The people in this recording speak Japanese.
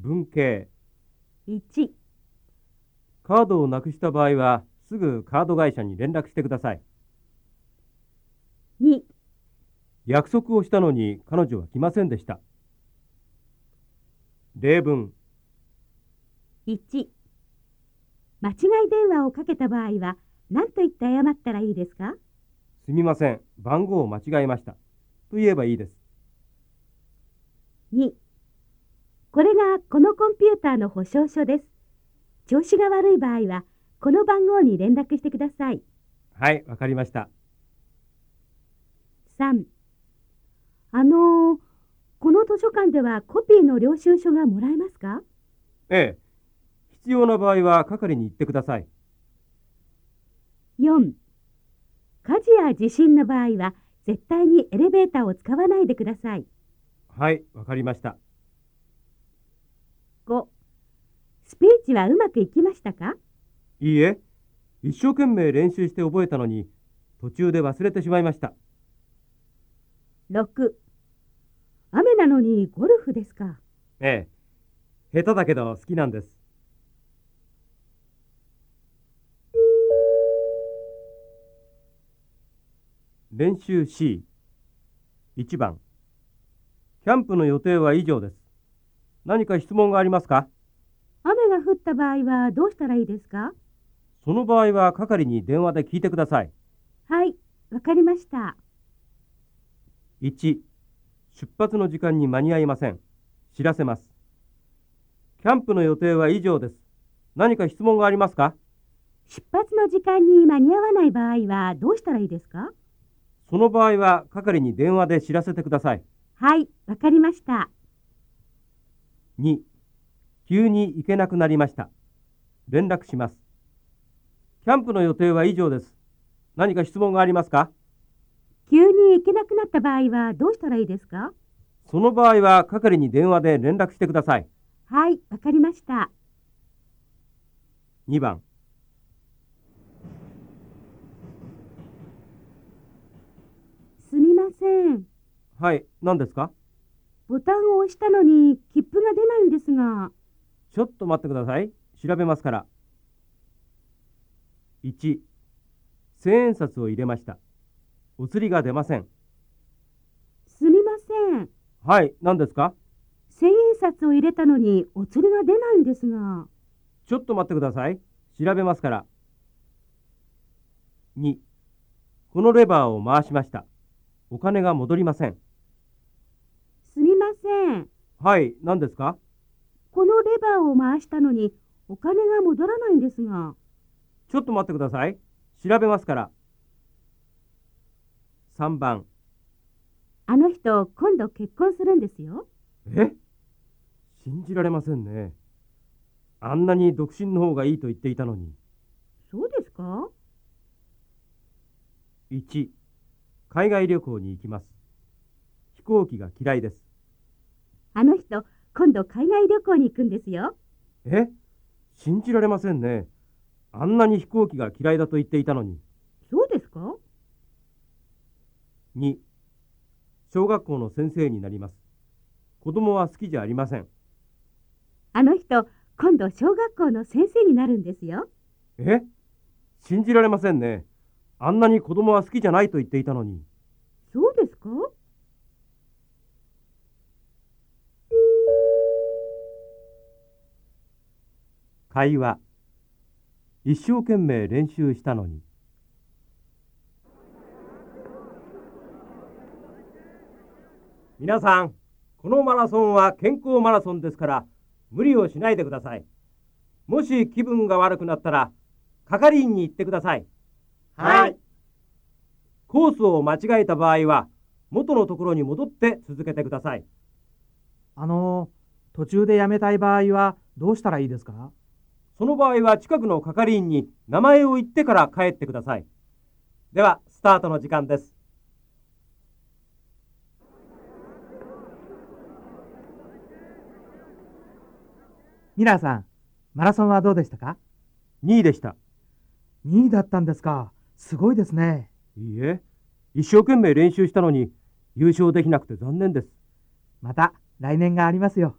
文系。1、カードをなくした場合はすぐカード会社に連絡してください。2、約束をしたのに彼女は来ませんでした。例文。1間違い電話をかけた場合は何と言って謝ったらいいですか？すみません。番号を間違えました。と言えばいいです。2これがこのコンピューターの保証書です。調子が悪い場合はこの番号に連絡してください。はいわかりました。3あのーこの図書館ではコピーの領収書がもらえますか？ええ。必要な場合は係に行ってください。4火事や地震の場合は絶対にエレベーターを使わないでください。はいわかりましたスピーチはうまくいきましたか？いいえ一生懸命練習して覚えたのに途中で忘れてしまいました。6雨なのにゴルフですか？ええ。下手だけど好きなんです。練習 C1 番。キャンプの予定は以上です。何か質問がありますか？雨が降った場合はどうしたらいいですか？その場合は係に電話で聞いてください。はいわかりました。1出発の時間に間に合いません。知らせます。キャンプの予定は以上です。何か質問がありますか？出発の時間に間に合わない場合はどうしたらいいですか？その場合は係に電話で知らせてください。はいわかりました。2急に行けなくなりました。連絡します。キャンプの予定は以上です。何か質問がありますか？急に行けなくなった場合はどうしたらいいですか？その場合は係に電話で連絡してください。はいわかりました。2番。すみません。はい何ですか？ボタンを押したのに切符が出ないんですがちょっと待ってください。調べますから。1千円札を入れました。お釣りが出ません。すみません。はい何ですか？千円札を入れたのにお釣りが出ないんですが。ちょっと待ってください。調べますから。2このレバーを回しました。お金が戻りません。すみません。はい何ですか？このレバーを回したのにお金が戻らないんですが。ちょっと待ってください。調べますから。3番。あの人今度結婚するんですよ。え？信じられませんね。あんなに独身の方がいいと言っていたのに。そうですか？1海外旅行に行きます。飛行機が嫌いです。あの人今度海外旅行に行くんですよ。え？信じられませんね。あんなに飛行機が嫌いだと言っていたのに。そうですか？2小学校の先生になります。子供は好きじゃありません。あの人今度小学校の先生になるんですよ。え？信じられませんね。あんなに子供は好きじゃないと言っていたのに会話。一生懸命練習したのに。皆さんこのマラソンは健康マラソンですから無理をしないでください。もし気分が悪くなったら係員に行ってください。はい。コースを間違えた場合は元のところに戻って続けてください。あの途中でやめたい場合はどうしたらいいですか？その場合は近くの係員に名前を言ってから帰ってください。では、スタートの時間です。ミラーさんマラソンはどうでしたか？2位でした。2位だったんですかすごいですねいいえ、一生懸命練習したのに優勝できなくて残念です。また来年がありますよ